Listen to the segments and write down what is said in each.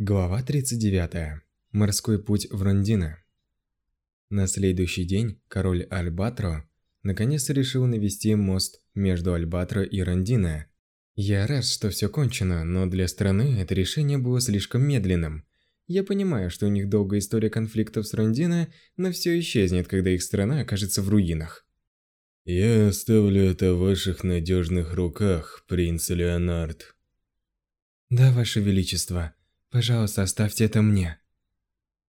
Глава 39. Морской путь в Рондино. На следующий день король Альбатро наконец решил навести мост между Альбатро и Рондино. Я рад, что все кончено, но для страны это решение было слишком медленным. Я понимаю, что у них долгая история конфликтов с Рондино, но все исчезнет, когда их страна окажется в руинах. Я оставлю это в ваших надежных руках, принц Леонард. Да, ваше величество. Пожалуйста, оставьте это мне.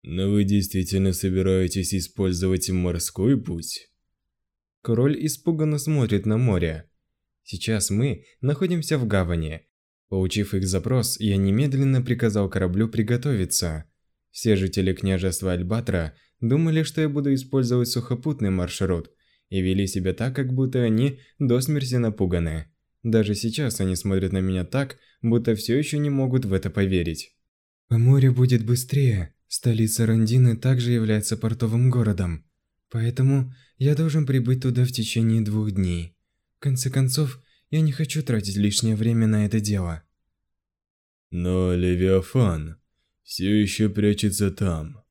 Но вы действительно собираетесь использовать морской путь? Король испуганно смотрит на море. Сейчас мы находимся в гавани. Получив их запрос, я немедленно приказал кораблю приготовиться. Все жители княжества Альбатра думали, что я буду использовать сухопутный маршрут, и вели себя так, как будто они до смерти напуганы. Даже сейчас они смотрят на меня так, будто все еще не могут в это поверить. Море будет быстрее. Столица Рондины также является портовым городом. Поэтому я должен прибыть туда в течение двух дней. В конце концов, я не хочу тратить лишнее время на это дело. Но Левиафан все еще прячется там.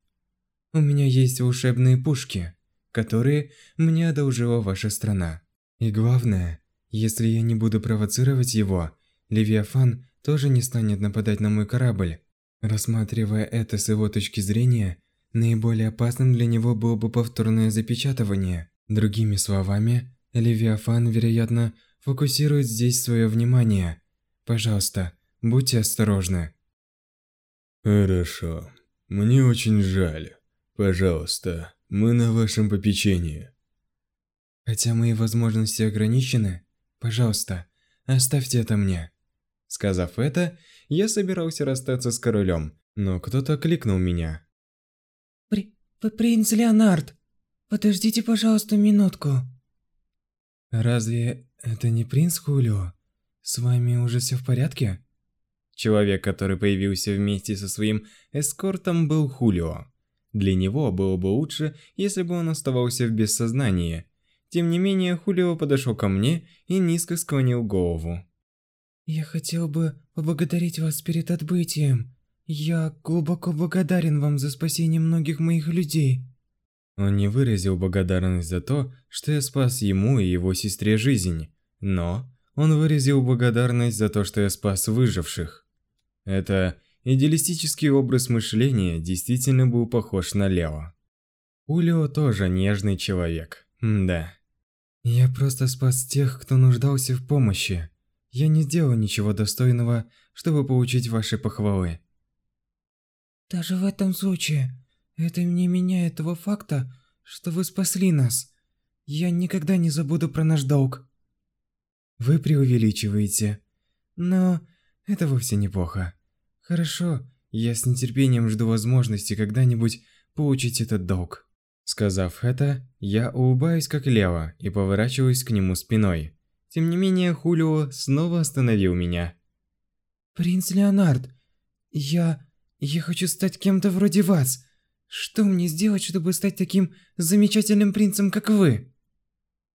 У меня есть волшебные пушки, которые мне одолжила ваша страна. И главное, если я не буду провоцировать его, Левиафан тоже не станет нападать на мой корабль. Рассматривая это с его точки зрения, наиболее опасным для него было бы повторное запечатывание. Другими словами, Левиафан, вероятно, фокусирует здесь свое внимание. Пожалуйста, будьте осторожны. Хорошо. Мне очень жаль. Пожалуйста, мы на вашем попечении. Хотя мои возможности ограничены, пожалуйста, оставьте это мне. Сказав это, я собирался расстаться с королем, но кто-то кликнул меня. При... Принц Леонард, подождите, пожалуйста, минутку. Разве это не принц Хулио? С вами уже все в порядке? Человек, который появился вместе со своим эскортом, был Хулио. Для него было бы лучше, если бы он оставался в бессознании. Тем не менее, Хулио подошел ко мне и низко склонил голову. Я хотел бы поблагодарить вас перед отбытием. Я глубоко благодарен вам за спасение многих моих людей. Он не выразил благодарность за то, что я спас ему и его сестре жизнь, но он выразил благодарность за то, что я спас выживших. Это идеалистический образ мышления действительно был похож на Лео. Улио тоже нежный человек. М да. Я просто спас тех, кто нуждался в помощи. Я не сделал ничего достойного, чтобы получить ваши похвалы. Даже в этом случае, это не меняет того факта, что вы спасли нас. Я никогда не забуду про наш долг. Вы преувеличиваете. Но это вовсе неплохо. Хорошо, я с нетерпением жду возможности когда-нибудь получить этот долг. Сказав это, я улыбаюсь как Лео и поворачиваюсь к нему спиной. Тем не менее, Хулио снова остановил меня. «Принц Леонард, я... я хочу стать кем-то вроде вас. Что мне сделать, чтобы стать таким замечательным принцем, как вы?»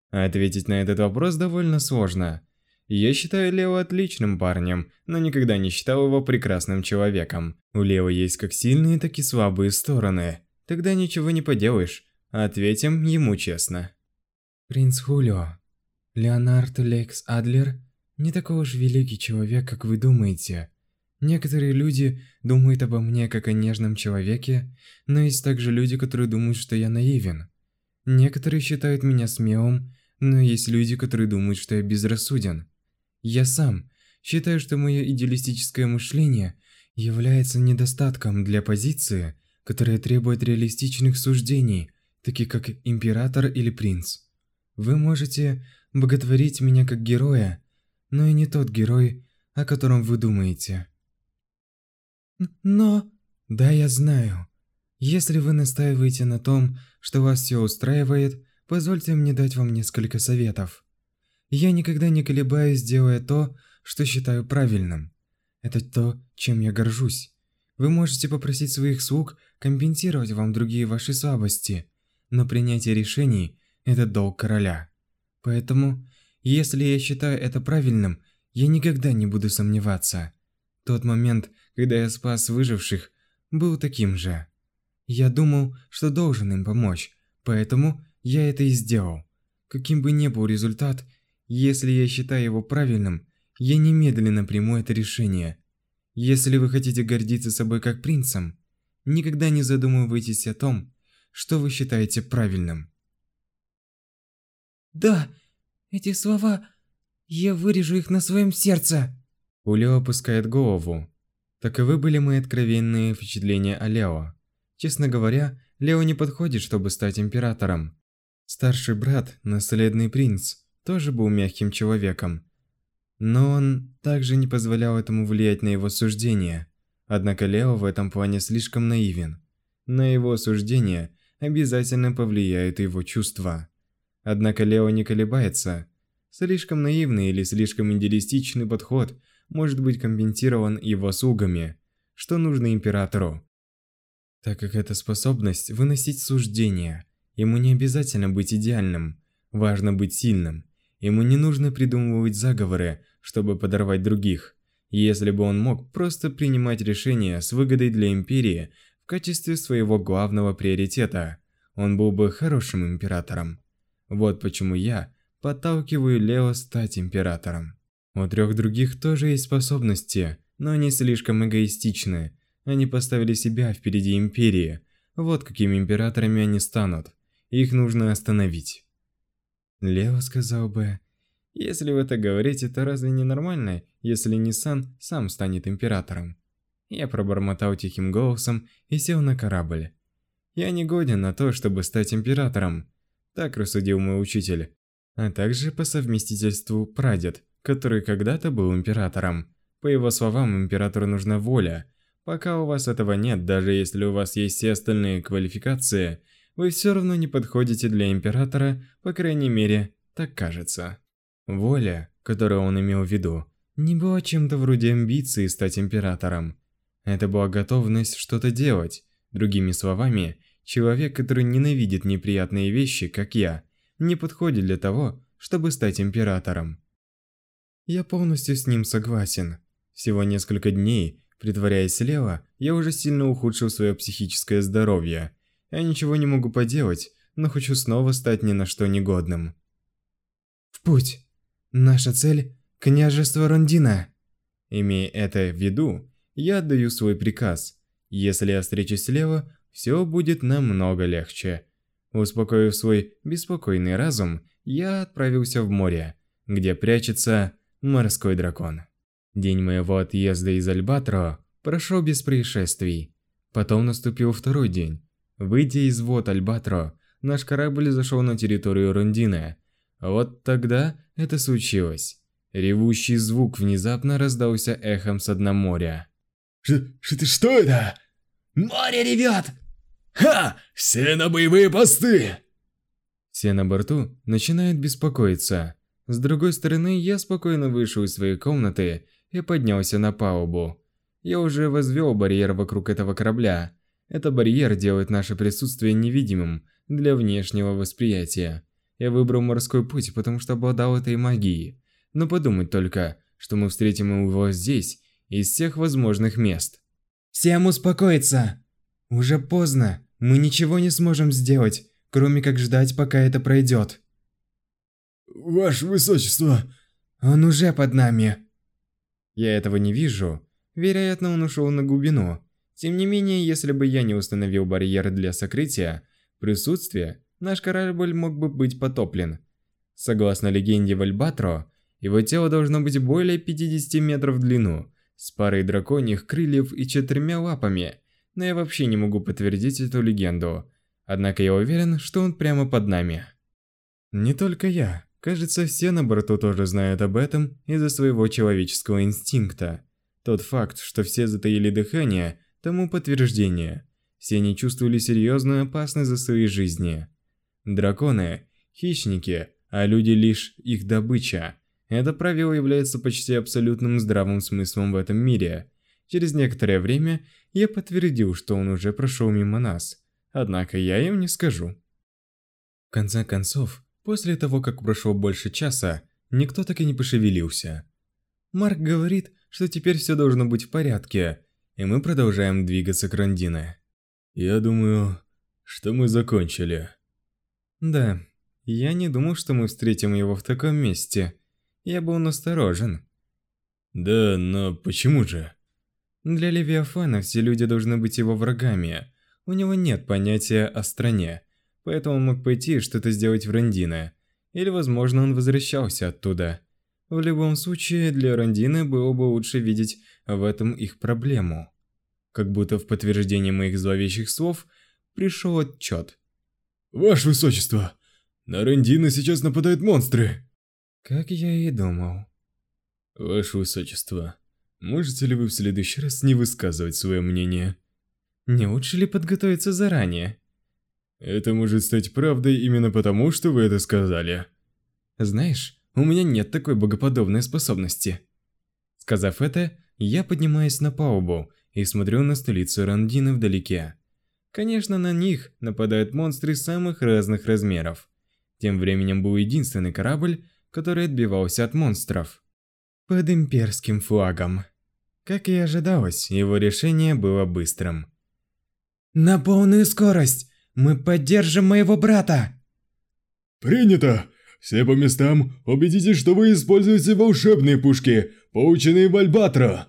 Ответить на этот вопрос довольно сложно. Я считаю Лео отличным парнем, но никогда не считал его прекрасным человеком. У Лео есть как сильные, так и слабые стороны. Тогда ничего не поделаешь. Ответим ему честно. Принц Хулио, Леонард Лекс Адлер не такой уж великий человек, как вы думаете. Некоторые люди думают обо мне как о нежном человеке, но есть также люди, которые думают, что я наивен. Некоторые считают меня смелым, но есть люди, которые думают, что я безрассуден. Я сам считаю, что мое идеалистическое мышление является недостатком для позиции, которая требует реалистичных суждений, таких как император или принц. Вы можете боготворить меня как героя, но и не тот герой, о котором вы думаете. Но... Да, я знаю. Если вы настаиваете на том, что вас все устраивает, позвольте мне дать вам несколько советов. Я никогда не колебаюсь, делая то, что считаю правильным. Это то, чем я горжусь. Вы можете попросить своих слуг компенсировать вам другие ваши слабости, но принятие решений – это долг короля. Поэтому, если я считаю это правильным, я никогда не буду сомневаться. Тот момент, когда я спас выживших, был таким же. Я думал, что должен им помочь, поэтому я это и сделал. Каким бы ни был результат, если я считаю его правильным, я немедленно приму это решение. Если вы хотите гордиться собой как принцем, никогда не задумывайтесь о том, что вы считаете правильным. Да, эти слова, я вырежу их на своем сердце. У Лео опускает голову. Таковы были мои откровенные впечатления о Лео. Честно говоря, Лео не подходит, чтобы стать императором. Старший брат, наследный принц, тоже был мягким человеком. Но он также не позволял этому влиять на его суждения. Однако Лео в этом плане слишком наивен. На его суждения обязательно повлияют его чувства. Однако Лео не колебается. Слишком наивный или слишком идеалистичный подход может быть компенсирован его слугами, что нужно императору. Так как это способность выносить суждения, ему не обязательно быть идеальным, важно быть сильным. Ему не нужно придумывать заговоры, чтобы подорвать других. Если бы он мог просто принимать решения с выгодой для Империи в качестве своего главного приоритета, он был бы хорошим императором. Вот почему я подталкиваю Лео стать императором. У трех других тоже есть способности, но они слишком эгоистичны. Они поставили себя впереди Империи. Вот какими императорами они станут. Их нужно остановить. Лео сказал бы, если вы так говорите, то разве не нормально, если Ниссан сам станет императором? Я пробормотал тихим голосом и сел на корабль. Я не годен на то, чтобы стать императором. Так рассудил мой учитель. А также по совместительству прадед, который когда-то был императором. По его словам, императору нужна воля. Пока у вас этого нет, даже если у вас есть все остальные квалификации, вы все равно не подходите для императора, по крайней мере, так кажется. Воля, которую он имел в виду, не была чем-то вроде амбиции стать императором. Это была готовность что-то делать. Другими словами, человек, который ненавидит неприятные вещи, как я, не подходит для того, чтобы стать императором. Я полностью с ним согласен. Всего несколько дней, притворяясь слева, я уже сильно ухудшил свое психическое здоровье. Я ничего не могу поделать, но хочу снова стать ни на что негодным. В путь! Наша цель – княжество Рондина. Имея это в виду, я отдаю свой приказ. Если я встречусь слева, все будет намного легче. Успокоив свой беспокойный разум, я отправился в море, где прячется морской дракон. День моего отъезда из Альбатро прошел без происшествий. Потом наступил второй день. Выйдя из вод Альбатро, наш корабль зашел на территорию Рондина. Вот тогда это случилось. Ревущий звук внезапно раздался эхом с дна моря. Ш что, что это? Море ревет! Ха! Все на боевые посты! Все на борту начинают беспокоиться. С другой стороны, я спокойно вышел из своей комнаты и поднялся на палубу. Я уже возвел барьер вокруг этого корабля. Этот барьер делает наше присутствие невидимым для внешнего восприятия. Я выбрал морской путь, потому что обладал этой магией. Но подумать только, что мы встретим его здесь, из всех возможных мест. Всем успокоиться! Уже поздно, мы ничего не сможем сделать, кроме как ждать, пока это пройдет. Ваше Высочество! Он уже под нами. Я этого не вижу. Вероятно, он ушел на глубину. Тем не менее, если бы я не установил барьер для сокрытия, присутствие наш корабль мог бы быть потоплен. Согласно легенде Вальбатро, его тело должно быть более 50 метров в длину, с парой драконьих крыльев и четырьмя лапами, но я вообще не могу подтвердить эту легенду. Однако я уверен, что он прямо под нами. Не только я. Кажется, все на борту тоже знают об этом из-за своего человеческого инстинкта. Тот факт, что все затаили дыхание, тому подтверждение. Все они чувствовали серьезную опасность за свои жизни. Драконы – хищники, а люди лишь их добыча. Это правило является почти абсолютным здравым смыслом в этом мире. Через некоторое время я подтвердил, что он уже прошел мимо нас. Однако я им не скажу. В конце концов, после того, как прошло больше часа, никто так и не пошевелился. Марк говорит, что теперь все должно быть в порядке. и мы продолжаем двигаться к Рандине. Я думаю, что мы закончили. Да, я не думал, что мы встретим его в таком месте. Я был насторожен. Да, но почему же? Для Левиафана все люди должны быть его врагами. У него нет понятия о стране, поэтому он мог пойти и что-то сделать в Рандине. Или, возможно, он возвращался оттуда. В любом случае, для Рандины было бы лучше видеть в этом их проблему. Как будто в подтверждение моих зловещих слов пришел отчет. «Ваше Высочество, на Рандина сейчас нападают монстры!» Как я и думал. Ваше Высочество, можете ли вы в следующий раз не высказывать свое мнение? Не лучше ли подготовиться заранее? Это может стать правдой именно потому, что вы это сказали. Знаешь, у меня нет такой богоподобной способности. Сказав это, я поднимаюсь на палубу и смотрю на столицу Рандины вдалеке. Конечно, на них нападают монстры самых разных размеров. Тем временем был единственный корабль, который отбивался от монстров. Под имперским флагом. Как и ожидалось, его решение было быстрым. «На полную скорость! Мы поддержим моего брата!» «Принято! Все по местам, убедитесь, что вы используете волшебные пушки, полученные в Альбатро!»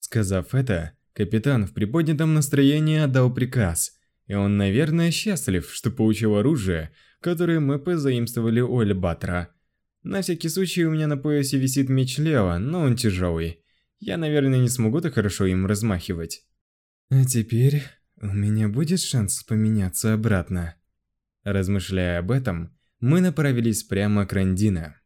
Сказав это, капитан в приподнятом настроении отдал приказ, и он, наверное, счастлив, что получил оружие, которое мы позаимствовали у Альбатра. На всякий случай у меня на поясе висит меч Лео, но он тяжелый. Я, наверное, не смогу так хорошо им размахивать. А теперь у меня будет шанс поменяться обратно. Размышляя об этом, мы направились прямо к Рандина.